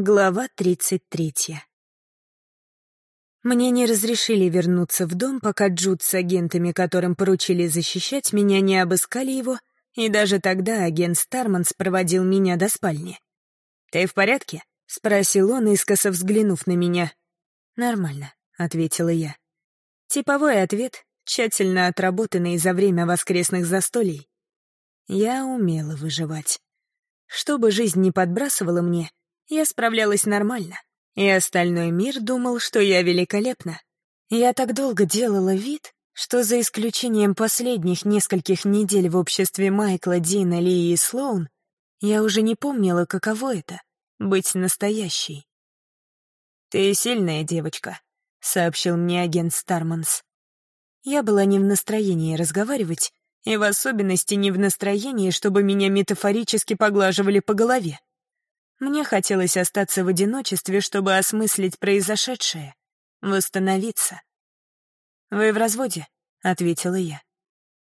Глава 33. Мне не разрешили вернуться в дом, пока Джуд с агентами, которым поручили защищать меня, не обыскали его, и даже тогда агент Старманс проводил меня до спальни. «Ты в порядке?» — спросил он, искоса взглянув на меня. «Нормально», — ответила я. Типовой ответ, тщательно отработанный за время воскресных застолий. Я умела выживать. Что бы жизнь не подбрасывала мне, я справлялась нормально, и остальной мир думал, что я великолепна. Я так долго делала вид, что за исключением последних нескольких недель в обществе Майкла, Дина, Ли и Слоун, я уже не помнила, каково это — быть настоящей. «Ты сильная девочка», — сообщил мне агент Старманс. Я была не в настроении разговаривать, и в особенности не в настроении, чтобы меня метафорически поглаживали по голове. Мне хотелось остаться в одиночестве, чтобы осмыслить произошедшее, восстановиться. «Вы в разводе?» — ответила я.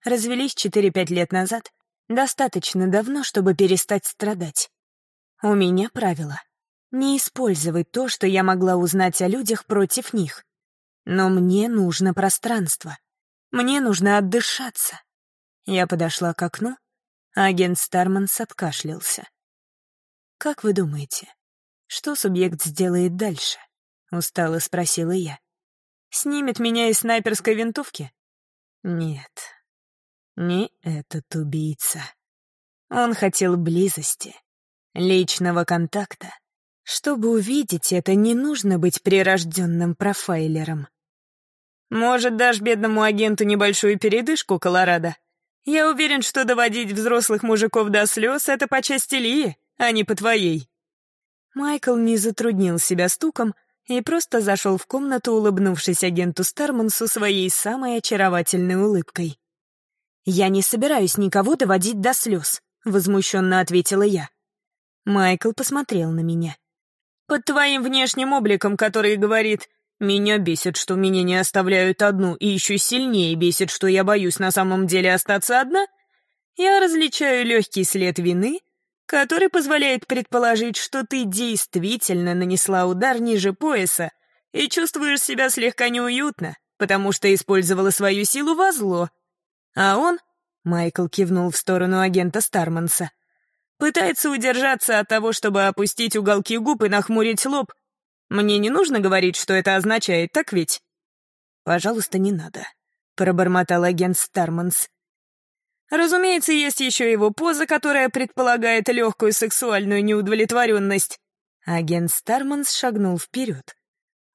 «Развелись четыре-пять лет назад. Достаточно давно, чтобы перестать страдать. У меня правило — не использовать то, что я могла узнать о людях против них. Но мне нужно пространство. Мне нужно отдышаться». Я подошла к окну, агент Старманс откашлялся. «Как вы думаете, что субъект сделает дальше?» — устало спросила я. «Снимет меня из снайперской винтовки?» «Нет, не этот убийца. Он хотел близости, личного контакта. Чтобы увидеть это, не нужно быть прирожденным профайлером». «Может, дашь бедному агенту небольшую передышку, Колорадо? Я уверен, что доводить взрослых мужиков до слез — это по части Лии а не по твоей». Майкл не затруднил себя стуком и просто зашел в комнату, улыбнувшись агенту Стармансу своей самой очаровательной улыбкой. «Я не собираюсь никого доводить до слез», — возмущенно ответила я. Майкл посмотрел на меня. «Под твоим внешним обликом, который говорит, меня бесит, что меня не оставляют одну, и еще сильнее бесит, что я боюсь на самом деле остаться одна, я различаю легкий след вины который позволяет предположить, что ты действительно нанесла удар ниже пояса и чувствуешь себя слегка неуютно, потому что использовала свою силу во зло. А он, Майкл кивнул в сторону агента Старманса, пытается удержаться от того, чтобы опустить уголки губ и нахмурить лоб. Мне не нужно говорить, что это означает, так ведь? «Пожалуйста, не надо», — пробормотал агент Старманс. Разумеется, есть еще его поза, которая предполагает легкую сексуальную неудовлетворенность. Агент Старманс шагнул вперед.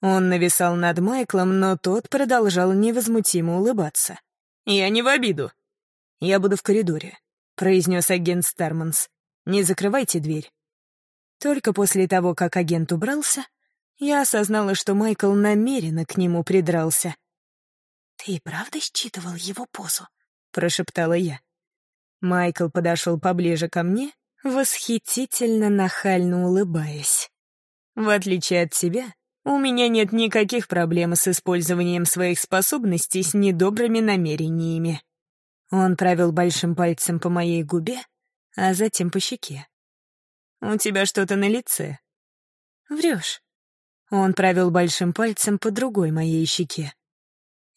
Он нависал над Майклом, но тот продолжал невозмутимо улыбаться. «Я не в обиду. Я буду в коридоре», — произнес агент Старманс. «Не закрывайте дверь». Только после того, как агент убрался, я осознала, что Майкл намеренно к нему придрался. «Ты правда считывал его позу?» — прошептала я. Майкл подошел поближе ко мне, восхитительно нахально улыбаясь. В отличие от тебя, у меня нет никаких проблем с использованием своих способностей с недобрыми намерениями. Он провел большим пальцем по моей губе, а затем по щеке. «У тебя что-то на лице?» «Врешь». Он провел большим пальцем по другой моей щеке.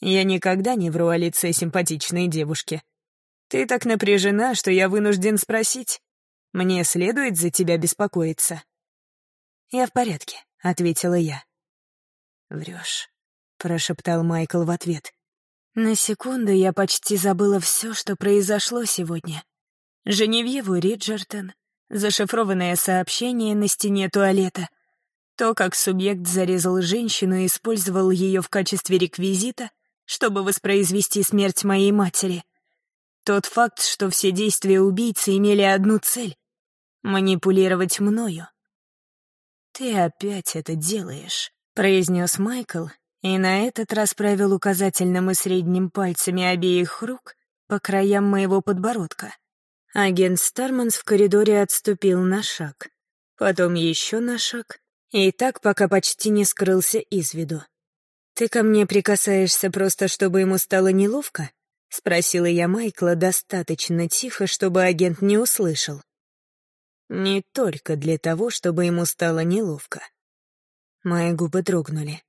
Я никогда не вру о лице симпатичной девушки. Ты так напряжена, что я вынужден спросить. Мне следует за тебя беспокоиться. Я в порядке, ответила я. Врешь, прошептал Майкл в ответ. На секунду я почти забыла все, что произошло сегодня. Женевьеву Риджертон, зашифрованное сообщение на стене туалета, то, как субъект зарезал женщину и использовал ее в качестве реквизита — чтобы воспроизвести смерть моей матери. Тот факт, что все действия убийцы имели одну цель — манипулировать мною. «Ты опять это делаешь», — произнес Майкл, и на этот раз провел указательным и средним пальцами обеих рук по краям моего подбородка. Агент Старманс в коридоре отступил на шаг, потом еще на шаг, и так, пока почти не скрылся из виду. «Ты ко мне прикасаешься просто, чтобы ему стало неловко?» — спросила я Майкла достаточно тихо, чтобы агент не услышал. Не только для того, чтобы ему стало неловко. Мои губы дрогнули.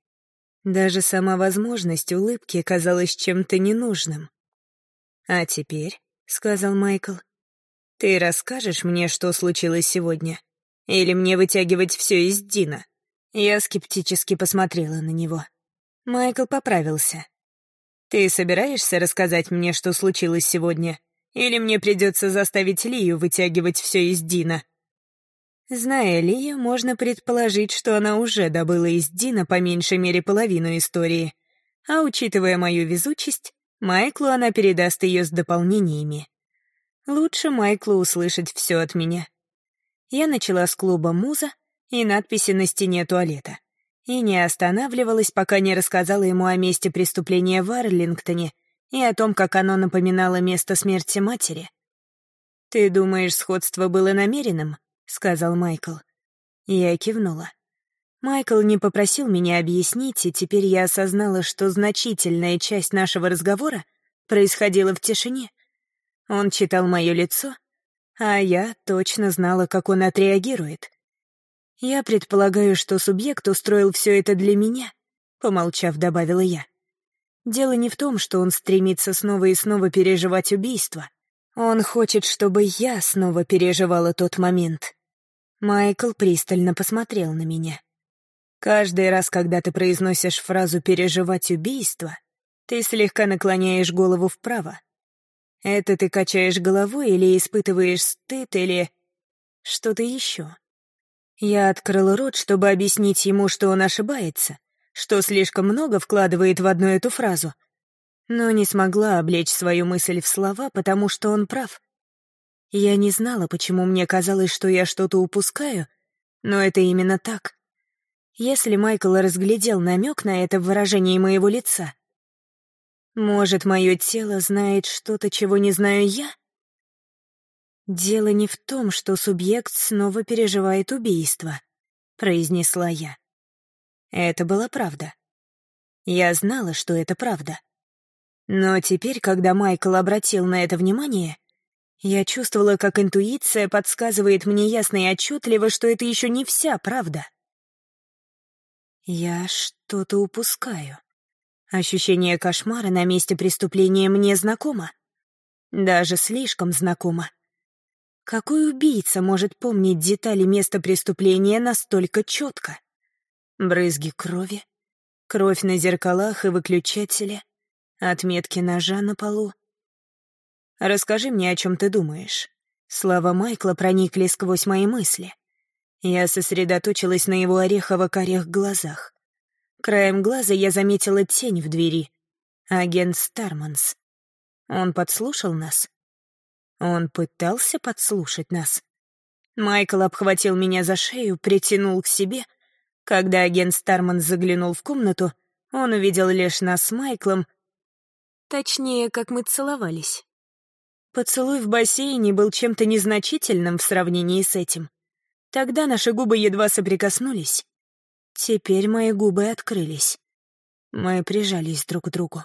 Даже сама возможность улыбки казалась чем-то ненужным. «А теперь», — сказал Майкл, — «ты расскажешь мне, что случилось сегодня? Или мне вытягивать все из Дина?» Я скептически посмотрела на него. Майкл поправился. «Ты собираешься рассказать мне, что случилось сегодня? Или мне придется заставить Лию вытягивать все из Дина?» Зная Лию, можно предположить, что она уже добыла из Дина по меньшей мере половину истории. А учитывая мою везучесть, Майклу она передаст ее с дополнениями. Лучше Майклу услышать все от меня. Я начала с клуба «Муза» и надписи на стене туалета и не останавливалась, пока не рассказала ему о месте преступления в Арлингтоне и о том, как оно напоминало место смерти матери. «Ты думаешь, сходство было намеренным?» — сказал Майкл. Я кивнула. Майкл не попросил меня объяснить, и теперь я осознала, что значительная часть нашего разговора происходила в тишине. Он читал мое лицо, а я точно знала, как он отреагирует. «Я предполагаю, что субъект устроил все это для меня», — помолчав, добавила я. «Дело не в том, что он стремится снова и снова переживать убийство. Он хочет, чтобы я снова переживала тот момент». Майкл пристально посмотрел на меня. «Каждый раз, когда ты произносишь фразу «переживать убийство», ты слегка наклоняешь голову вправо. Это ты качаешь головой или испытываешь стыд или что-то еще?» Я открыл рот, чтобы объяснить ему, что он ошибается, что слишком много вкладывает в одну эту фразу, но не смогла облечь свою мысль в слова, потому что он прав. Я не знала, почему мне казалось, что я что-то упускаю, но это именно так. Если Майкл разглядел намек на это в выражении моего лица, может, мое тело знает что-то, чего не знаю я? «Дело не в том, что субъект снова переживает убийство», — произнесла я. Это была правда. Я знала, что это правда. Но теперь, когда Майкл обратил на это внимание, я чувствовала, как интуиция подсказывает мне ясно и отчетливо, что это еще не вся правда. Я что-то упускаю. Ощущение кошмара на месте преступления мне знакомо. Даже слишком знакомо. Какой убийца может помнить детали места преступления настолько четко? Брызги крови, кровь на зеркалах и выключателе, отметки ножа на полу. «Расскажи мне, о чем ты думаешь». Слова Майкла проникли сквозь мои мысли. Я сосредоточилась на его орехово-корях глазах. Краем глаза я заметила тень в двери. Агент Старманс. Он подслушал нас? Он пытался подслушать нас. Майкл обхватил меня за шею, притянул к себе. Когда агент Старман заглянул в комнату, он увидел лишь нас с Майклом. Точнее, как мы целовались. Поцелуй в бассейне был чем-то незначительным в сравнении с этим. Тогда наши губы едва соприкоснулись. Теперь мои губы открылись. Мы прижались друг к другу.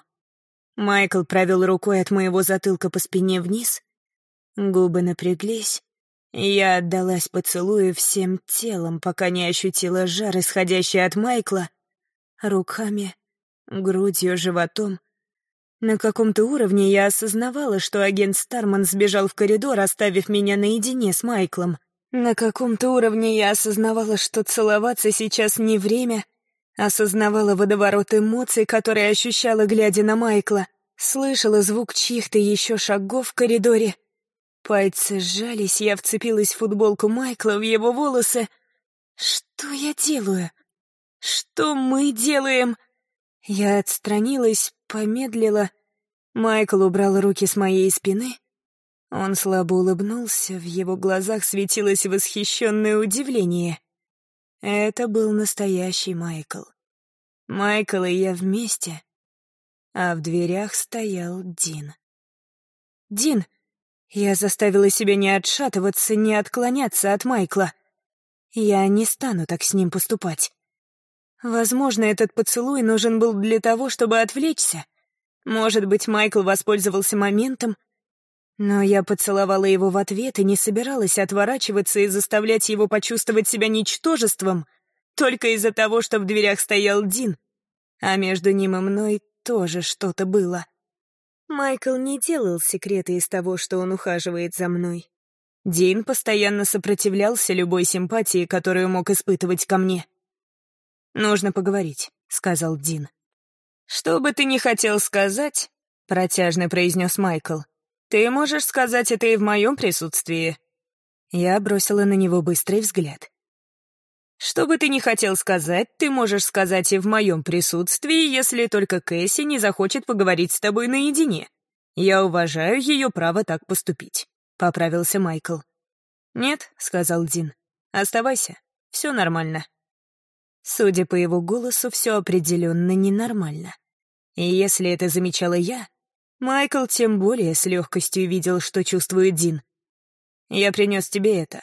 Майкл провел рукой от моего затылка по спине вниз, Губы напряглись, я отдалась поцелую всем телом, пока не ощутила жар, исходящий от Майкла, руками, грудью, животом. На каком-то уровне я осознавала, что агент Старман сбежал в коридор, оставив меня наедине с Майклом. На каком-то уровне я осознавала, что целоваться сейчас не время, осознавала водоворот эмоций, которые ощущала, глядя на Майкла, слышала звук чьих-то еще шагов в коридоре — Пальцы сжались, я вцепилась в футболку Майкла, в его волосы. Что я делаю? Что мы делаем? Я отстранилась, помедлила. Майкл убрал руки с моей спины. Он слабо улыбнулся, в его глазах светилось восхищенное удивление. Это был настоящий Майкл. Майкл и я вместе. А в дверях стоял Дин. «Дин!» Я заставила себя не отшатываться, не отклоняться от Майкла. Я не стану так с ним поступать. Возможно, этот поцелуй нужен был для того, чтобы отвлечься. Может быть, Майкл воспользовался моментом. Но я поцеловала его в ответ и не собиралась отворачиваться и заставлять его почувствовать себя ничтожеством только из-за того, что в дверях стоял Дин, а между ним и мной тоже что-то было. Майкл не делал секрета из того, что он ухаживает за мной. Дин постоянно сопротивлялся любой симпатии, которую мог испытывать ко мне. «Нужно поговорить», — сказал Дин. «Что бы ты ни хотел сказать», — протяжно произнес Майкл, «ты можешь сказать это и в моем присутствии». Я бросила на него быстрый взгляд. «Что бы ты ни хотел сказать, ты можешь сказать и в моем присутствии, если только Кэсси не захочет поговорить с тобой наедине. Я уважаю ее право так поступить», — поправился Майкл. «Нет», — сказал Дин, — «оставайся, все нормально». Судя по его голосу, все определенно ненормально. И если это замечала я, Майкл тем более с легкостью видел, что чувствует Дин. «Я принес тебе это».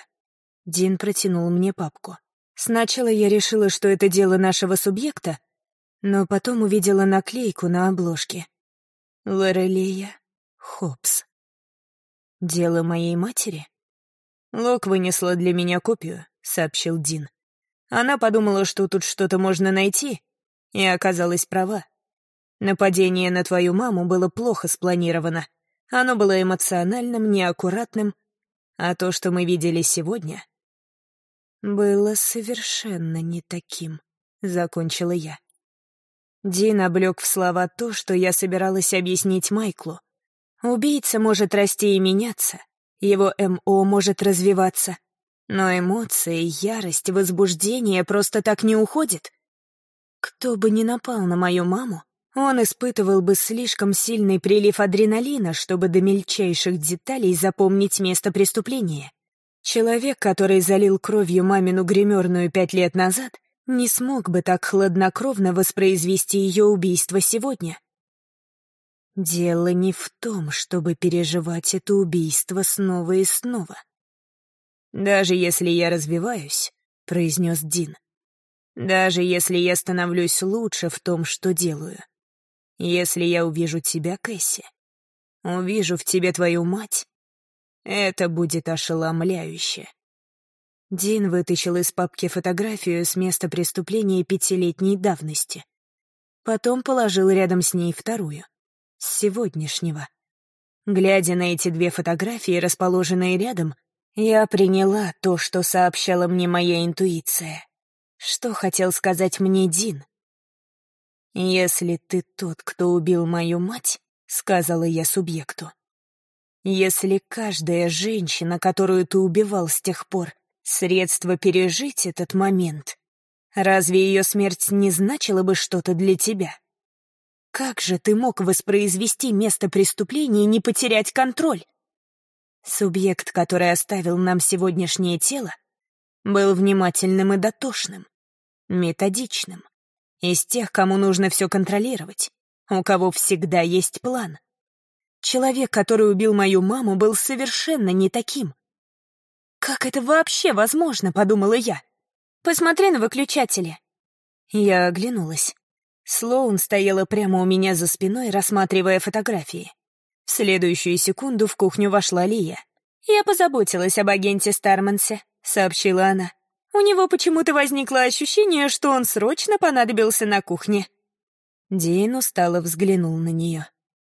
Дин протянул мне папку. Сначала я решила, что это дело нашего субъекта, но потом увидела наклейку на обложке. Лорелея Хопс. «Дело моей матери?» «Лок вынесла для меня копию», — сообщил Дин. Она подумала, что тут что-то можно найти, и оказалась права. Нападение на твою маму было плохо спланировано. Оно было эмоциональным, неаккуратным, а то, что мы видели сегодня, было совершенно не таким, — закончила я. Дин облег в слова то, что я собиралась объяснить Майклу. Убийца может расти и меняться, его МО может развиваться, но эмоции, ярость, возбуждение просто так не уходят. Кто бы ни напал на мою маму, он испытывал бы слишком сильный прилив адреналина, чтобы до мельчайших деталей запомнить место преступления. Человек, который залил кровью мамину гримерную пять лет назад, не смог бы так хладнокровно воспроизвести ее убийство сегодня. Дело не в том, чтобы переживать это убийство снова и снова. «Даже если я развиваюсь», — произнес Дин, «даже если я становлюсь лучше в том, что делаю, если я увижу тебя, Кэсси, увижу в тебе твою мать, это будет ошеломляюще». Дин вытащил из папки фотографию с места преступления пятилетней давности. Потом положил рядом с ней вторую, с сегодняшнего. Глядя на эти две фотографии, расположенные рядом, я приняла то, что сообщала мне моя интуиция. Что хотел сказать мне Дин? «Если ты тот, кто убил мою мать», — сказала я субъекту, «если каждая женщина, которую ты убивал с тех пор, средство пережить этот момент, разве ее смерть не значила бы что-то для тебя? Как же ты мог воспроизвести место преступления и не потерять контроль?» Субъект, который оставил нам сегодняшнее тело, был внимательным и дотошным, методичным, из тех, кому нужно все контролировать, у кого всегда есть план. Человек, который убил мою маму, был совершенно не таким. «Как это вообще возможно?» — подумала я. «Посмотри на выключатели». Я оглянулась. Слоун стояла прямо у меня за спиной, рассматривая фотографии. В следующую секунду в кухню вошла Лия. «Я позаботилась об агенте Стармансе», — сообщила она. «У него почему-то возникло ощущение, что он срочно понадобился на кухне». Дин устало взглянул на нее.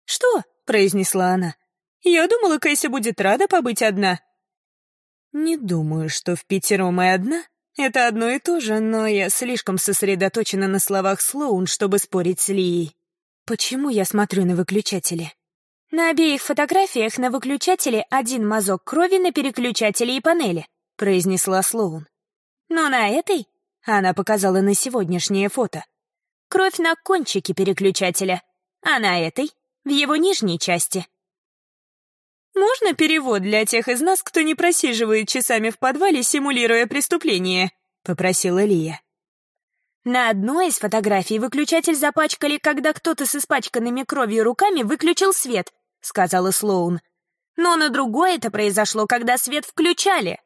«Что?» — произнесла она. «Я думала, Кэсси будет рада побыть одна». «Не думаю, что в пятером и одна — это одно и то же, но я слишком сосредоточена на словах Слоун, чтобы спорить с Лией. Почему я смотрю на выключатели?» На обеих фотографиях на выключателе один мазок крови на переключателе и панели, произнесла Слоун. Но на этой, она показала на сегодняшнее фото, кровь на кончике переключателя, а на этой — в его нижней части. «Можно перевод для тех из нас, кто не просиживает часами в подвале, симулируя преступление?» — попросила Лия. На одной из фотографий выключатель запачкали, когда кто-то с испачканными кровью руками выключил свет, — сказала Слоун. «Но на другой это произошло, когда свет включали».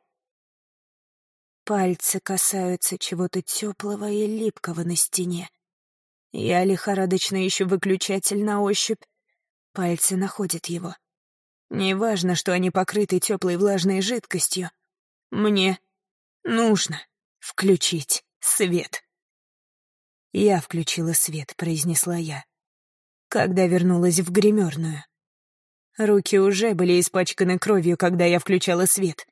Пальцы касаются чего-то теплого и липкого на стене. Я лихорадочно ищу выключатель на ощупь. Пальцы находят его. Неважно, что они покрыты теплой влажной жидкостью. Мне нужно включить свет. «Я включила свет», — произнесла я. Когда вернулась в гримерную. Руки уже были испачканы кровью, когда я включала свет.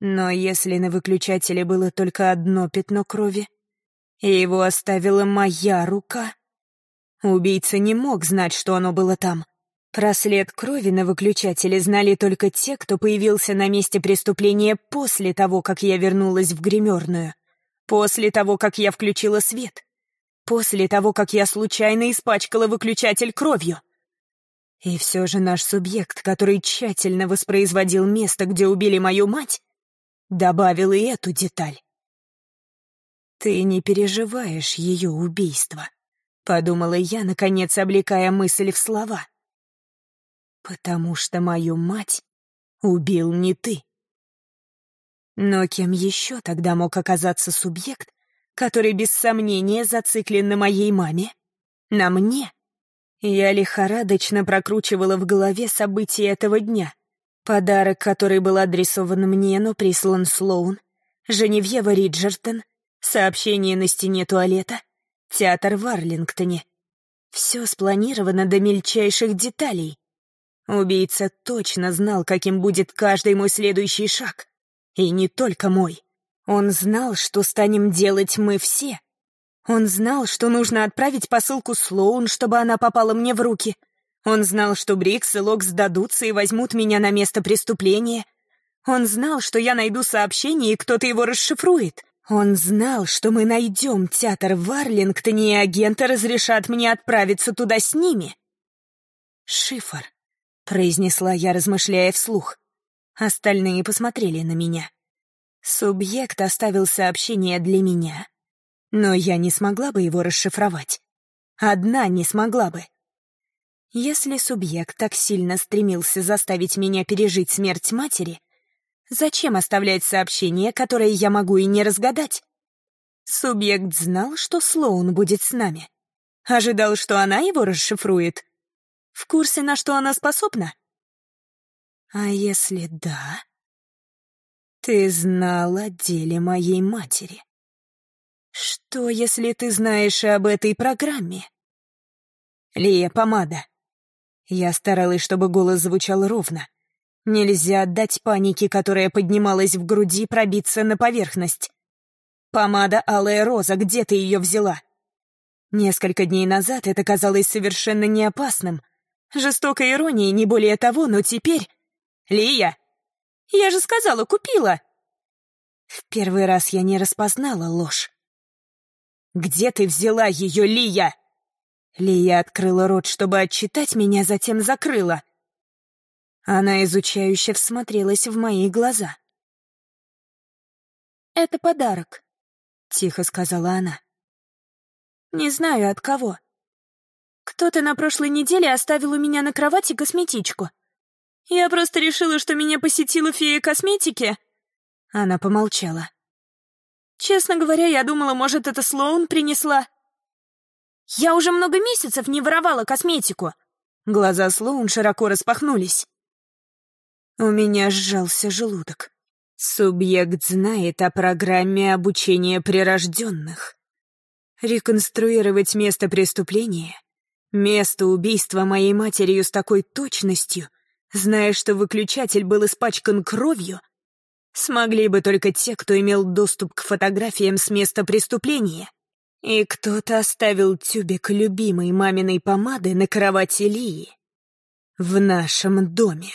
Но если на выключателе было только одно пятно крови, и его оставила моя рука, убийца не мог знать, что оно было там. Про след крови на выключателе знали только те, кто появился на месте преступления после того, как я вернулась в гримерную. После того, как я включила свет. После того, как я случайно испачкала выключатель кровью. И все же наш субъект, который тщательно воспроизводил место, где убили мою мать, добавил и эту деталь. «Ты не переживаешь ее убийство», — подумала я, наконец облекая мысль в слова. «Потому что мою мать убил не ты». Но кем еще тогда мог оказаться субъект, который без сомнения зациклен на моей маме? На мне? Я лихорадочно прокручивала в голове события этого дня. Подарок, который был адресован мне, но прислан Слоун, Женевьева Риджертон, сообщение на стене туалета, театр в Арлингтоне. Все спланировано до мельчайших деталей. Убийца точно знал, каким будет каждый мой следующий шаг. И не только мой. Он знал, что станем делать мы все. Он знал, что нужно отправить посылку Слоун, чтобы она попала мне в руки. Он знал, что Брикс и Лок сдадутся и возьмут меня на место преступления. Он знал, что я найду сообщение, и кто-то его расшифрует. Он знал, что мы найдем театр в Арлингтоне, и агенты разрешат мне отправиться туда с ними. «Шифр», — произнесла я, размышляя вслух. Остальные посмотрели на меня. Субъект оставил сообщение для меня, но я не смогла бы его расшифровать. Одна не смогла бы. Если субъект так сильно стремился заставить меня пережить смерть матери, зачем оставлять сообщение, которое я могу и не разгадать? Субъект знал, что Слоун будет с нами. Ожидал, что она его расшифрует. В курсе, на что она способна? А если да? Ты знал о деле моей матери. Что, если ты знаешь об этой программе? Лия, помада. Я старалась, чтобы голос звучал ровно. Нельзя отдать панике, которая поднималась в груди, пробиться на поверхность. Помада «Алая роза», где ты ее взяла? Несколько дней назад это казалось совершенно неопасным. Жестокой иронией, не более того, но теперь... «Лия! Я же сказала, купила!» В первый раз я не распознала ложь. «Где ты взяла ее, Лия?» Лия открыла рот, чтобы отчитать меня, затем закрыла. Она изучающе всмотрелась в мои глаза. «Это подарок», — тихо сказала она. «Не знаю, от кого. Кто-то на прошлой неделе оставил у меня на кровати косметичку. Я просто решила, что меня посетила фея косметики». Она помолчала. «Честно говоря, я думала, может, это Слоун принесла». «Я уже много месяцев не воровала косметику». Глаза Слоун широко распахнулись. У меня сжался желудок. Субъект знает о программе обучения прирожденных. Реконструировать место преступления, место убийства моей матерью с такой точностью — зная, что выключатель был испачкан кровью, смогли бы только те, кто имел доступ к фотографиям с места преступления. И кто-то оставил тюбик любимой маминой помады на кровати Лии в нашем доме.